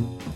you